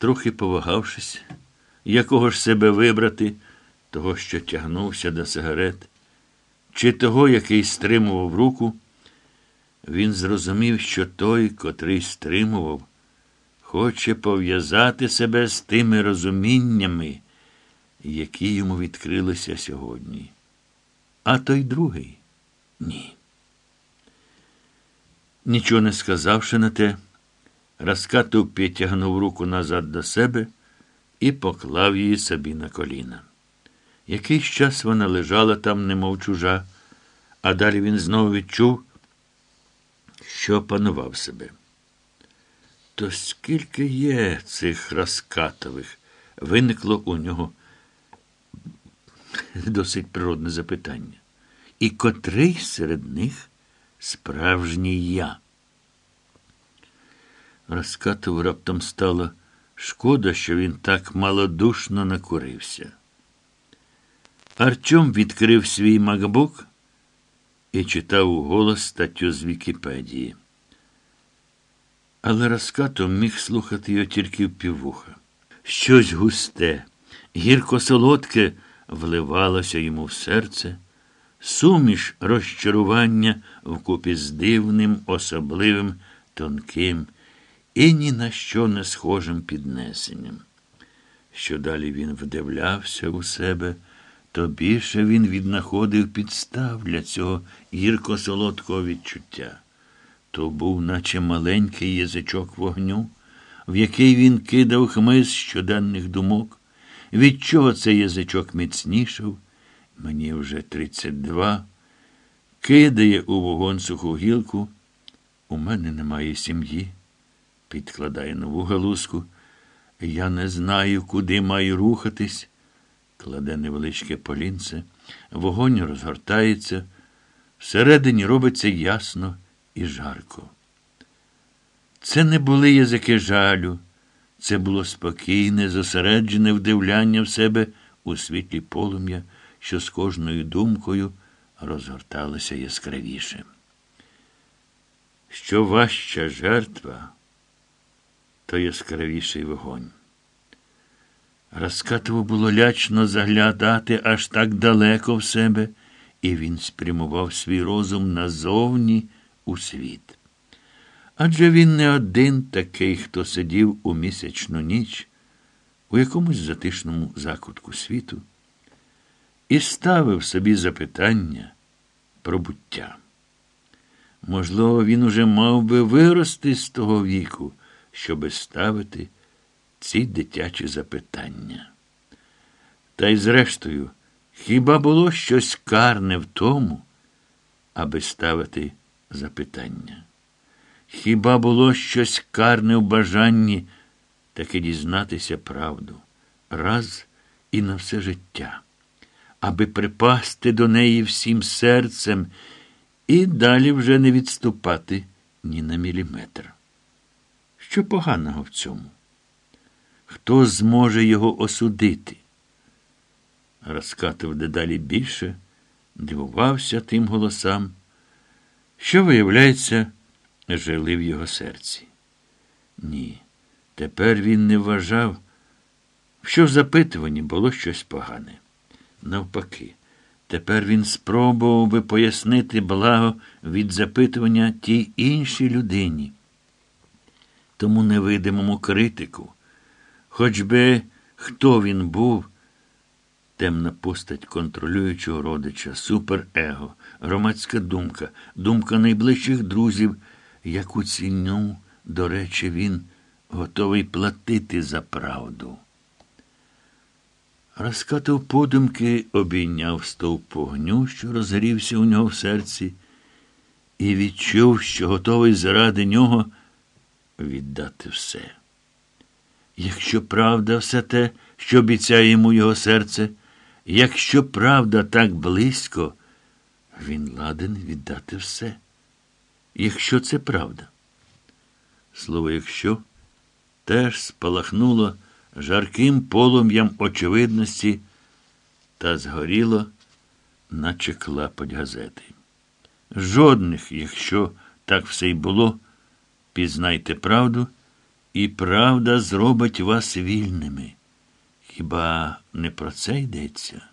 Трохи повагавшись, якого ж себе вибрати, того, що тягнувся до сигарет, чи того, який стримував руку, він зрозумів, що той, котрий стримував, хоче пов'язати себе з тими розуміннями, які йому відкрилися сьогодні. А той другий ні. Нічого не сказавши на те, Раскатов підтягнув руку назад до себе і поклав її собі на коліна. Якийсь час вона лежала там, немов чужа, а далі він знову відчув, що опанував себе. То скільки є цих Раскатових? Виникло у нього досить природне запитання. І котрий серед них справжній я? Раскатову раптом стало шкода, що він так малодушно накурився. Артем відкрив свій макбук і читав у голос статтю з Вікіпедії. Але Раскатов міг слухати його тільки впіввуха. Щось густе, гірко солодке вливалося йому в серце, суміш розчарування вкупі з дивним, особливим, тонким і ні на що не схожим піднесенням. Що далі він вдивлявся у себе, то більше він віднаходив підстав для цього гірко-солодкого відчуття. То був, наче маленький язичок вогню, в який він кидав хмиз щоденних думок. Від чого цей язичок міцнішав? Мені вже тридцять два. Кидає у вогонь суху гілку. У мене немає сім'ї підкладає нову галузку. Я не знаю, куди маю рухатись. Кладе невеличке полінце, вогонь розгортається, всередині робиться ясно і жарко. Це не були язики жалю, це було спокійне, зосереджене вдивляння в себе у світлі полум'я, що з кожною думкою розгорталося яскравіше. Що важча жертва? То яскравіший вогонь. Раскатову було лячно заглядати аж так далеко в себе, і він спрямував свій розум назовні у світ. Адже він не один такий, хто сидів у місячну ніч у якомусь затишному закутку світу і ставив собі запитання про буття. Можливо, він уже мав би вирости з того віку щоби ставити ці дитячі запитання. Та й зрештою, хіба було щось карне в тому, аби ставити запитання? Хіба було щось карне в бажанні таки дізнатися правду раз і на все життя, аби припасти до неї всім серцем і далі вже не відступати ні на міліметр? Що поганого в цьому? Хто зможе його осудити? Розкатив дедалі більше, дивувався тим голосам, що, виявляється, жили в його серці. Ні, тепер він не вважав, що в запитуванні було щось погане. Навпаки, тепер він спробував би пояснити благо від запитування тій іншій людині тому невидимому критику. Хоч би хто він був, темна постать контролюючого родича, суперего, громадська думка, думка найближчих друзів, яку ціну, до речі, він готовий платити за правду. Розкатав подумки, обійняв стовп вогню, що розгрівся у нього в серці, і відчув, що готовий заради нього віддати все. Якщо правда все те, що обіцяє йому його серце, якщо правда так близько, він ладен віддати все. Якщо це правда. Слово якщо теж спалахнуло жарким полум'ям очевидності та згоріло, наче клапоть газети. Жодних, якщо так все й було, пізнайте правду І правда зробить вас вільними. Хіба не про це йдеться?